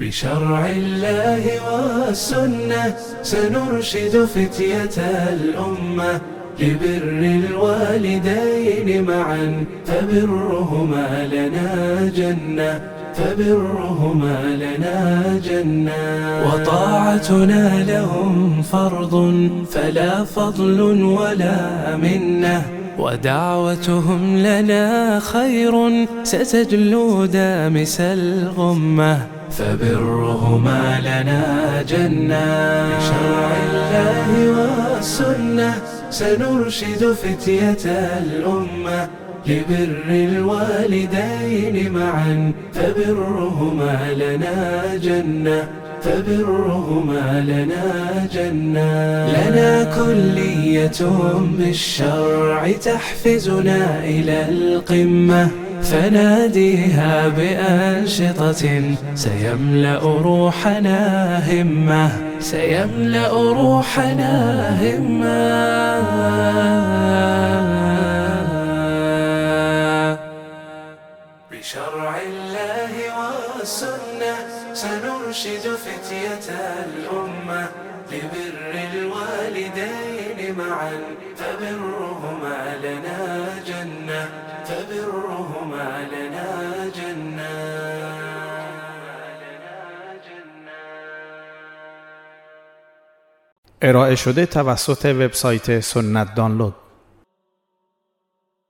بشرع الله والسنة سنرشد فتية الأمة لبر الوالدين معا. فبرهما لنا جنة فبرهما لنا جنة. وطاعتنا لهم فرض فلا فضل ولا منة. ودعوتهم لنا خير ستجلو دامس الغمة. فبرهما لنا جنة. بشرع الله والسنة سنرشد فتية الأمة. لبر الوالدين معا فبرهما لنا جنة. فبرهما لنا جنة. لنا كلية بالشرع تحفزنا إلى القمة. فناديها بأنشطة سيملأ روحنا همة سيملأ روحنا همة. بشرع الله والسنة سنرشد فتية الأمة لبر الوالدين معا فبرهما لنا جنة. فبرهما لنا جنة. ارائه شده توسط وبسایت سنت دانلود.